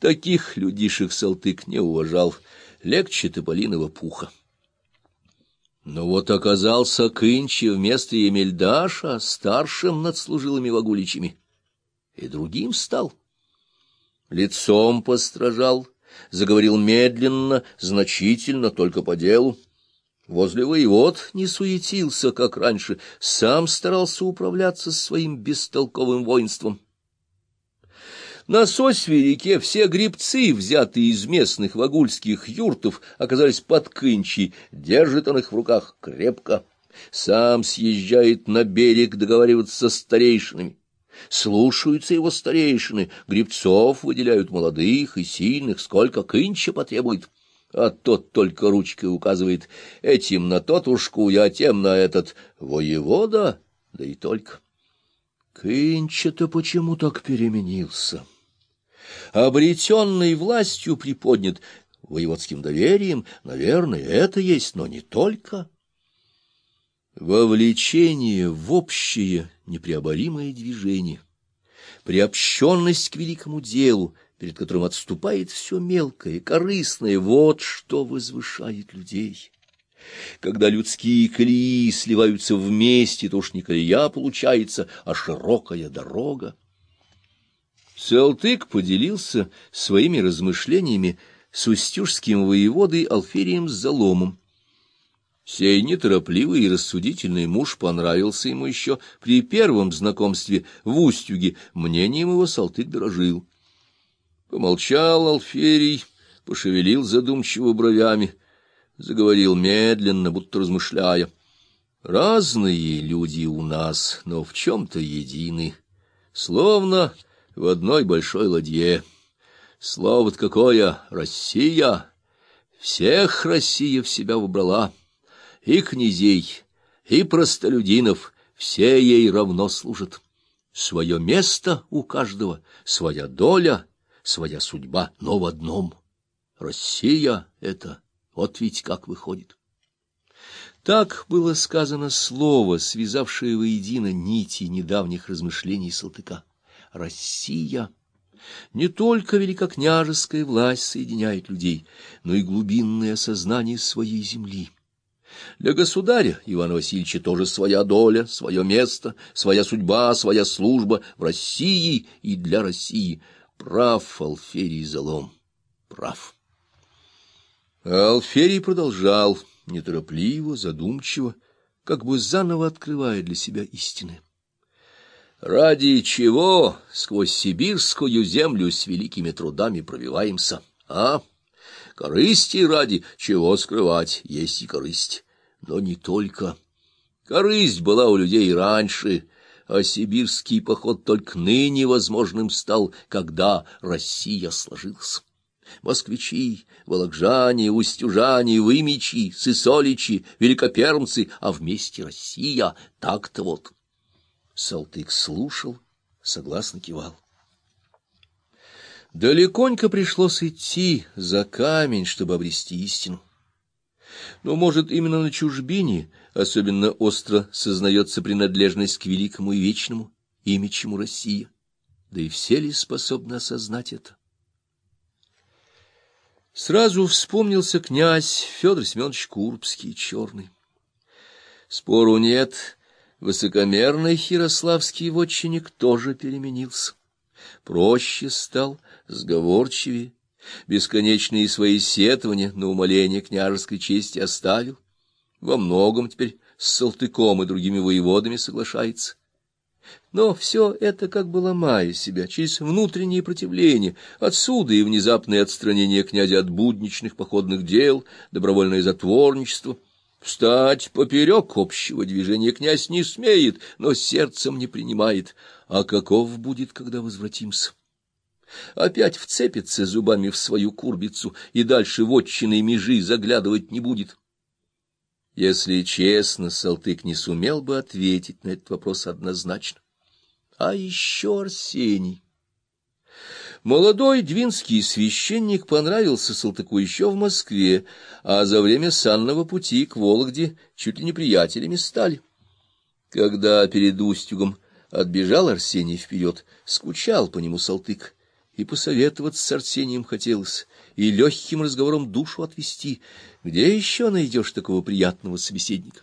Таких людишек Салтык не уважал, легче тополиного пуха. Но вот оказался Кынчи вместо Емельдаша старшим над служилыми вагуличами, и другим стал. Лицом постражал, заговорил медленно, значительно, только по делу. Возле воевод не суетился, как раньше, сам старался управляться своим бестолковым воинством. На Сосьве реке все грибцы, взятые из местных вагульских юртов, оказались под кынчей, держит он их в руках крепко. Сам съезжает на берег договариваться с старейшинами. Слушаются его старейшины, грибцов выделяют молодых и сильных, сколько кынча потребует. А тот только ручкой указывает этим на тот ушку, я тем на этот. Воевода, да и только. Кынча-то почему так переменился? Обретенный властью приподнят, воеводским доверием, наверное, это есть, но не только. Вовлечение в общее непреоборимое движение, приобщенность к великому делу, перед которым отступает все мелкое, корыстное, вот что возвышает людей. Когда людские колеи сливаются вместе, то уж не колея получается, а широкая дорога. Салтык поделился своими размышлениями с устюжским воеводой Алферием Заломом. Сей неторопливый и рассудительный муж понравился ему еще при первом знакомстве в Устюге, мнением его Салтык дорожил. Помолчал Алферий, пошевелил задумчиво бровями, заговорил медленно, будто размышляя. Разные люди у нас, но в чем-то едины, словно в одной большой ладье. Слово-то какое — Россия! Всех Россия в себя выбрала, и князей, и простолюдинов, все ей равно служат. Свое место у каждого, своя доля, своя судьба, но в одном. Россия — это, вот ведь как выходит. Так было сказано слово, связавшее воедино нити недавних размышлений Салтыка. Россия. Не только великокняжеская власть соединяет людей, но и глубинное сознание своей земли. Для государя Ивана Васильевича тоже своя доля, свое место, своя судьба, своя служба в России и для России. Прав Алферий Залом, прав. Алферий продолжал, неторопливо, задумчиво, как бы заново открывая для себя истины. Ради чего сквозь сибирскую землю с великими трудами пробиваемся, а? Корысти ради, чего скрывать, есть и корысть. Но не только. Корысть была у людей раньше, а сибирский поход только ныне возможным стал, когда Россия сложилась. Москвичи, волокжане, устюжане, вымечи, сысоличи, великопермцы, а вместе Россия, так-то вот. Салтык слушал, согласно кивал. Далеконько пришлось идти за камень, чтобы обрести истину. Но, может, именно на чужбине особенно остро сознается принадлежность к великому и вечному, имя чему Россия. Да и все ли способны осознать это? Сразу вспомнился князь Федор Семенович Курбский, черный. Спору нет, Высокомерный ярославский вотчинник тоже переменился. Проще стал, сговорчивее, бесконечные свои сетования на умоление княжеской чести оставил. Во многом теперь с Салтыком и другими воеводами соглашается. Но все это как бы ломая себя через внутреннее противление, отсюда и внезапное отстранение князя от будничных походных дел, добровольное затворничество — Встать поперек общего движения князь не смеет, но сердцем не принимает. А каков будет, когда возвратимся? Опять вцепится зубами в свою курбицу и дальше в отчиной межи заглядывать не будет. Если честно, Салтык не сумел бы ответить на этот вопрос однозначно. А еще Арсений. Молодой двинский священник понравился Салтыку еще в Москве, а за время санного пути к Вологде чуть ли не приятелями стали. Когда перед Устюгом отбежал Арсений вперед, скучал по нему Салтык и посоветоваться с Арсением хотелось, и легким разговором душу отвести. Где еще найдешь такого приятного собеседника?